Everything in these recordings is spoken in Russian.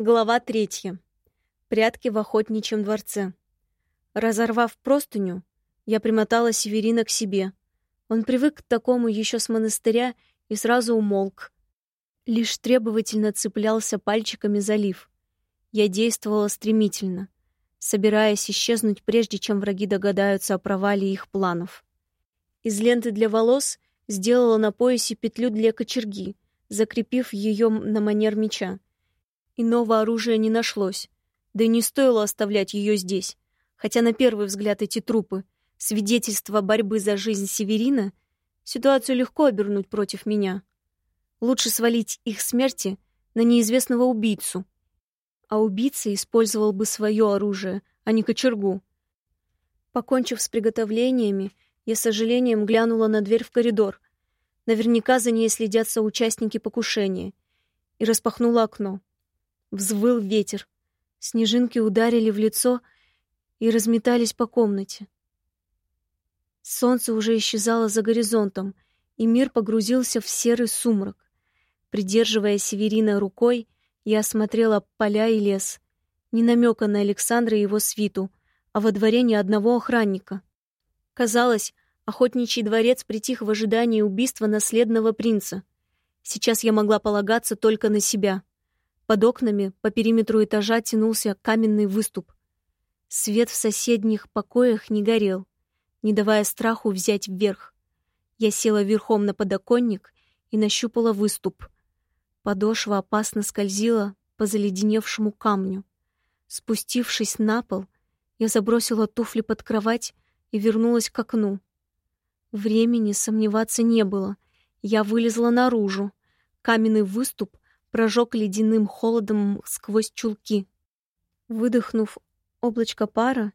Глава третья. Прятки в охотничьем дворце. Разорвав простыню, я примотала Северина к себе. Он привык к такому еще с монастыря и сразу умолк. Лишь требовательно цеплялся пальчиками за лиф. Я действовала стремительно, собираясь исчезнуть, прежде чем враги догадаются о провале их планов. Из ленты для волос сделала на поясе петлю для кочерги, закрепив ее на манер меча. Иного оружия не нашлось, да и не стоило оставлять ее здесь. Хотя на первый взгляд эти трупы — свидетельство борьбы за жизнь Северина, ситуацию легко обернуть против меня. Лучше свалить их смерти на неизвестного убийцу. А убийца использовал бы свое оружие, а не кочергу. Покончив с приготовлениями, я с сожалением глянула на дверь в коридор. Наверняка за ней следят соучастники покушения. И распахнула окно. Взвыл ветер. Снежинки ударили в лицо и разметались по комнате. Солнце уже исчезало за горизонтом, и мир погрузился в серый сумрак. Придерживая Северина рукой, я осмотрела поля и лес. Ни намека на Александра и его свиту, а во дворе ни одного охранника. Казалось, охотничий дворец притих в ожидании убийства наследного принца. Сейчас я могла полагаться только на себя. Под окнами по периметру этажа тянулся каменный выступ. Свет в соседних покоях не горел, не давая страху взять вверх. Я села верхом на подоконник и нащупала выступ. Подошва опасно скользила по заледеневшему камню. Спустившись на пол, я забросила туфли под кровать и вернулась к окну. Времени сомневаться не было. Я вылезла наружу. Каменный выступ прожег ледяным холодом сквозь чулки. Выдохнув облачко пара,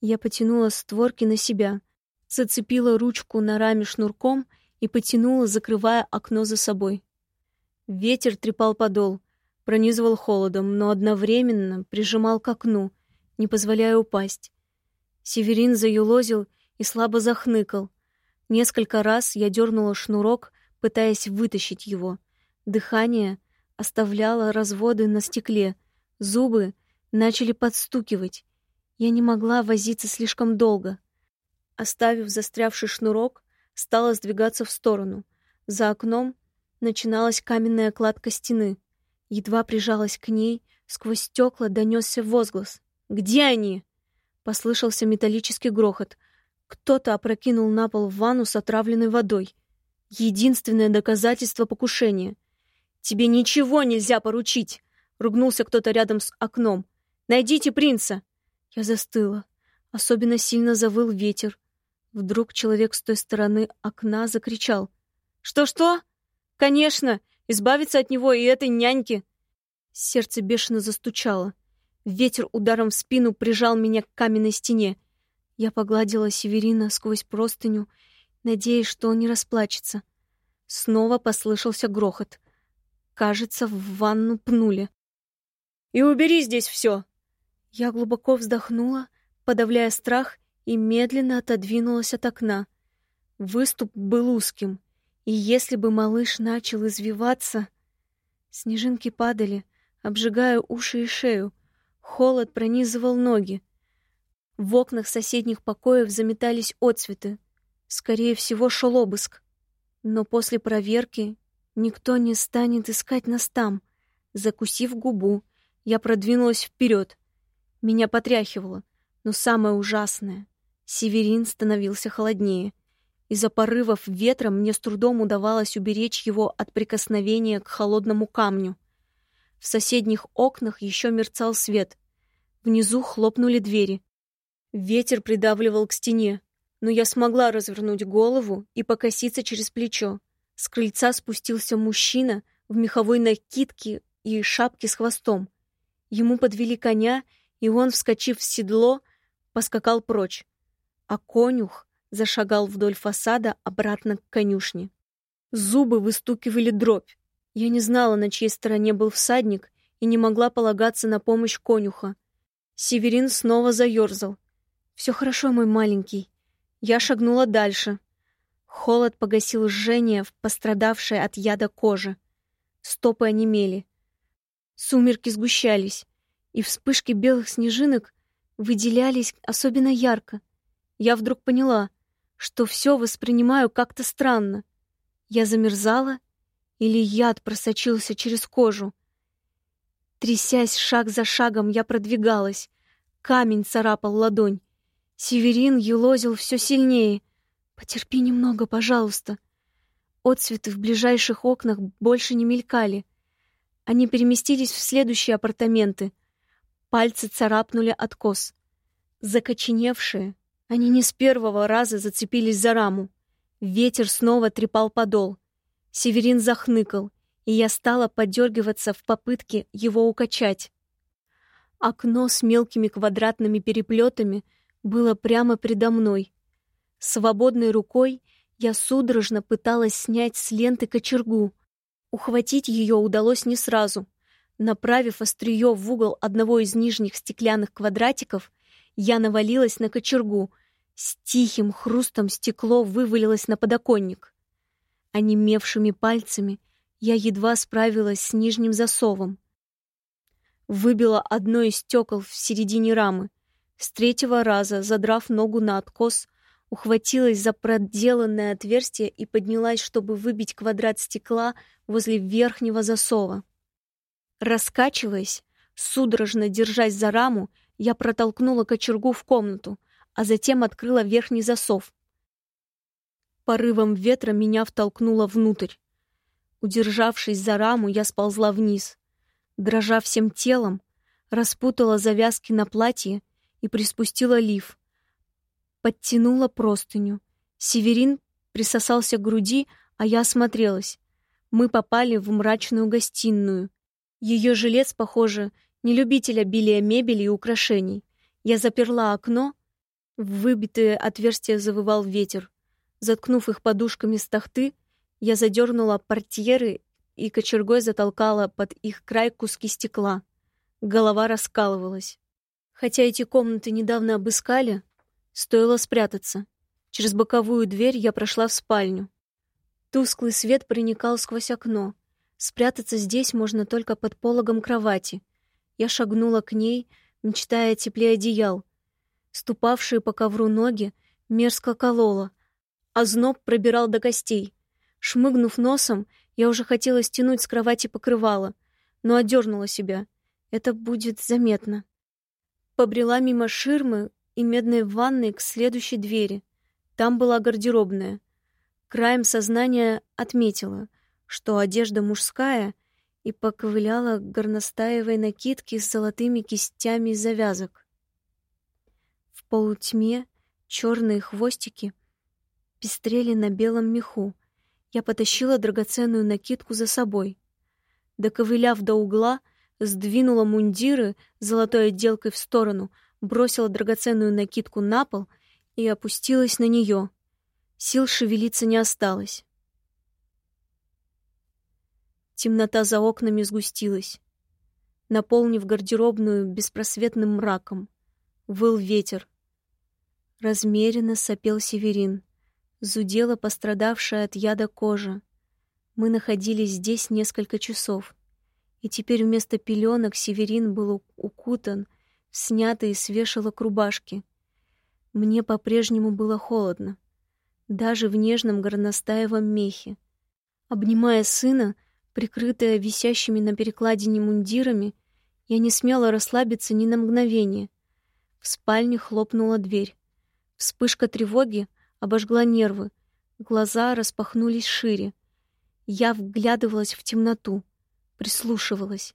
я потянула створки на себя, зацепила ручку на раме шнурком и потянула, закрывая окно за собой. Ветер трепал подол, пронизывал холодом, но одновременно прижимал к окну, не позволяя упасть. Северин заюлозил и слабо захныкал. Несколько раз я дернула шнурок, пытаясь вытащить его. Дыхание оставляла разводы на стекле, зубы начали подстукивать. Я не могла возиться слишком долго. Оставив застрявший шнурок, стала сдвигаться в сторону. За окном начиналась каменная кладка стены. Едва прижалась к ней, сквозь стекла донесся возглас. «Где они?» Послышался металлический грохот. Кто-то опрокинул на пол ванну с отравленной водой. Единственное доказательство покушения. «Тебе ничего нельзя поручить!» — ругнулся кто-то рядом с окном. «Найдите принца!» Я застыла. Особенно сильно завыл ветер. Вдруг человек с той стороны окна закричал. «Что-что? Конечно! Избавиться от него и этой няньки!» Сердце бешено застучало. Ветер ударом в спину прижал меня к каменной стене. Я погладила Северина сквозь простыню, надеясь, что он не расплачется. Снова послышался грохот. Кажется, в ванну пнули. «И убери здесь все!» Я глубоко вздохнула, подавляя страх, и медленно отодвинулась от окна. Выступ был узким, и если бы малыш начал извиваться... Снежинки падали, обжигая уши и шею. Холод пронизывал ноги. В окнах соседних покоев заметались отцветы. Скорее всего, шел обыск. Но после проверки Никто не станет искать нас там. Закусив губу, я продвинулась вперед. Меня потряхивало, но самое ужасное — Северин становился холоднее. Из-за порывов ветра мне с трудом удавалось уберечь его от прикосновения к холодному камню. В соседних окнах еще мерцал свет. Внизу хлопнули двери. Ветер придавливал к стене, но я смогла развернуть голову и покоситься через плечо. С крыльца спустился мужчина в меховой накидке и шапке с хвостом. Ему подвели коня, и он, вскочив в седло, поскакал прочь. А конюх зашагал вдоль фасада обратно к конюшне. Зубы выстукивали дробь. Я не знала, на чьей стороне был всадник, и не могла полагаться на помощь конюха. Северин снова заерзал. «Все хорошо, мой маленький». Я шагнула дальше — Холод погасил жжение в пострадавшей от яда кожи. Стопы онемели. Сумерки сгущались, и вспышки белых снежинок выделялись особенно ярко. Я вдруг поняла, что все воспринимаю как-то странно. Я замерзала или яд просочился через кожу. Трясясь шаг за шагом, я продвигалась. Камень царапал ладонь. Северин елозил все сильнее. «Потерпи немного, пожалуйста». Отцветы в ближайших окнах больше не мелькали. Они переместились в следующие апартаменты. Пальцы царапнули откос. Закоченевшие, они не с первого раза зацепились за раму. Ветер снова трепал подол. Северин захныкал, и я стала подергиваться в попытке его укачать. Окно с мелкими квадратными переплетами было прямо предо мной. Свободной рукой я судорожно пыталась снять с ленты кочергу. Ухватить ее удалось не сразу. Направив острие в угол одного из нижних стеклянных квадратиков, я навалилась на кочергу. С тихим хрустом стекло вывалилось на подоконник. Онемевшими пальцами я едва справилась с нижним засовом. Выбила одно из стекол в середине рамы. С третьего раза, задрав ногу на откос, ухватилась за проделанное отверстие и поднялась, чтобы выбить квадрат стекла возле верхнего засова. Раскачиваясь, судорожно держась за раму, я протолкнула кочергу в комнату, а затем открыла верхний засов. Порывом ветра меня втолкнуло внутрь. Удержавшись за раму, я сползла вниз. Дрожа всем телом, распутала завязки на платье и приспустила лиф. Подтянула простыню. Северин присосался к груди, а я осмотрелась. Мы попали в мрачную гостиную. Ее жилец, похоже, не любитель обилия мебели и украшений. Я заперла окно, в выбитые отверстия завывал ветер. Заткнув их подушками с тахты, я задернула портьеры и кочергой затолкала под их край куски стекла. Голова раскалывалась. Хотя эти комнаты недавно обыскали, стоило спрятаться. Через боковую дверь я прошла в спальню. Тусклый свет проникал сквозь окно. Спрятаться здесь можно только под пологом кровати. Я шагнула к ней, мечтая о тепле одеял. Ступавшие по ковру ноги мерзко кололо — а зноб пробирал до костей. Шмыгнув носом, я уже хотела стянуть с кровати покрывало, но одернула себя. Это будет заметно. Побрела мимо ширмы и медной ванной к следующей двери. Там была гардеробная. Краем сознания отметила, что одежда мужская, и поковыляла к горностаевой накидке с золотыми кистями завязок. В полутьме черные хвостики пестрели на белом меху. Я потащила драгоценную накидку за собой. Доковыляв до угла, сдвинула мундиры золотой отделкой в сторону, бросила драгоценную накидку на пол и опустилась на нее. Сил шевелиться не осталось. Темнота за окнами сгустилась, наполнив гардеробную беспросветным мраком. Выл ветер. Размеренно сопел Северин. Зудела пострадавшая от яда кожа. Мы находились здесь несколько часов, и теперь вместо пеленок Северин был укутан снятые с вешалок рубашки. Мне по-прежнему было холодно, даже в нежном горностаевом мехе. Обнимая сына, прикрытая висящими на перекладине мундирами, я не смела расслабиться ни на мгновение. В спальне хлопнула дверь. Вспышка тревоги — обожгла нервы. Глаза распахнулись шире. Я вглядывалась в темноту, прислушивалась.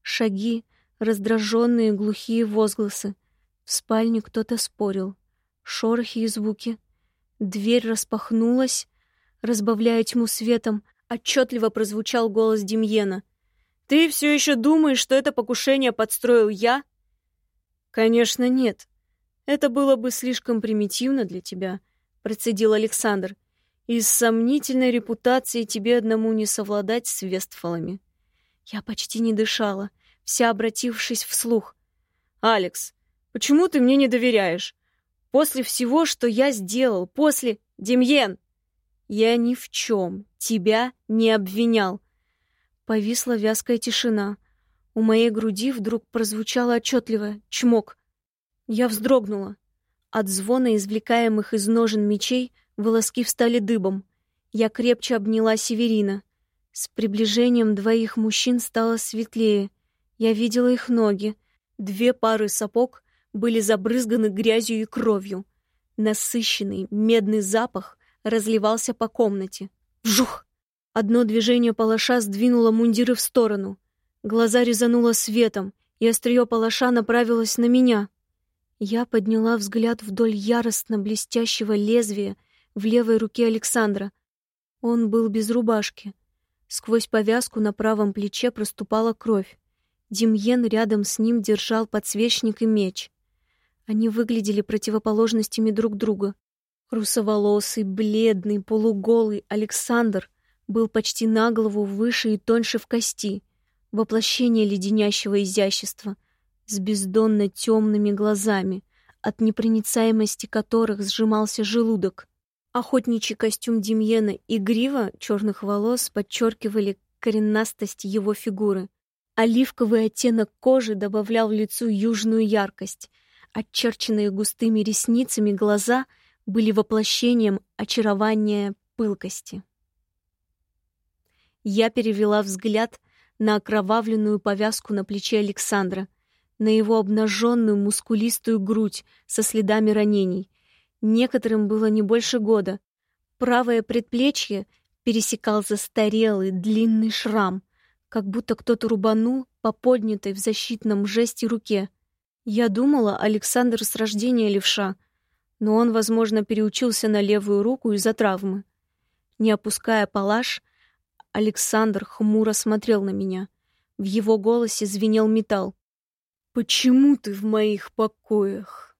Шаги, раздраженные глухие возгласы. В спальне кто-то спорил. Шорохи и звуки. Дверь распахнулась, разбавляя тьму светом. Отчетливо прозвучал голос Демьена. «Ты все еще думаешь, что это покушение подстроил я?» «Конечно, нет. Это было бы слишком примитивно для тебя» процедил Александр. Из сомнительной репутации тебе одному не совладать с Вестфалами. Я почти не дышала, вся обратившись вслух. Алекс, почему ты мне не доверяешь? После всего, что я сделал, после... Демьен! Я ни в чем тебя не обвинял. Повисла вязкая тишина. У моей груди вдруг прозвучало отчетливо «чмок». Я вздрогнула. От звона извлекаемых из ножен мечей волоски встали дыбом. Я крепче обняла Северина. С приближением двоих мужчин стало светлее. Я видела их ноги. Две пары сапог были забрызганы грязью и кровью. Насыщенный медный запах разливался по комнате. Вжух! Одно движение палаша сдвинуло мундиры в сторону. Глаза резануло светом, и острие палаша направилось на меня. Я подняла взгляд вдоль яростно блестящего лезвия в левой руке Александра. Он был без рубашки. Сквозь повязку на правом плече проступала кровь. Демьен рядом с ним держал подсвечник и меч. Они выглядели противоположностями друг друга. Русоволосый, бледный, полуголый Александр был почти на голову выше и тоньше в кости, воплощение леденящего изящества, с бездонно темными глазами, от непроницаемости которых сжимался желудок. Охотничий костюм Демьена и грива черных волос подчеркивали кореннастость его фигуры. Оливковый оттенок кожи добавлял лицу южную яркость. Очерченные густыми ресницами глаза были воплощением очарования пылкости. Я перевела взгляд на окровавленную повязку на плече Александра, на его обнаженную мускулистую грудь со следами ранений. Некоторым было не больше года. Правое предплечье пересекал застарелый длинный шрам, как будто кто-то рубанул по поднятой в защитном жесте руке. Я думала, Александр с рождения левша, но он, возможно, переучился на левую руку из-за травмы. Не опуская палаш, Александр хмуро смотрел на меня. В его голосе звенел металл. «Почему ты в моих покоях?»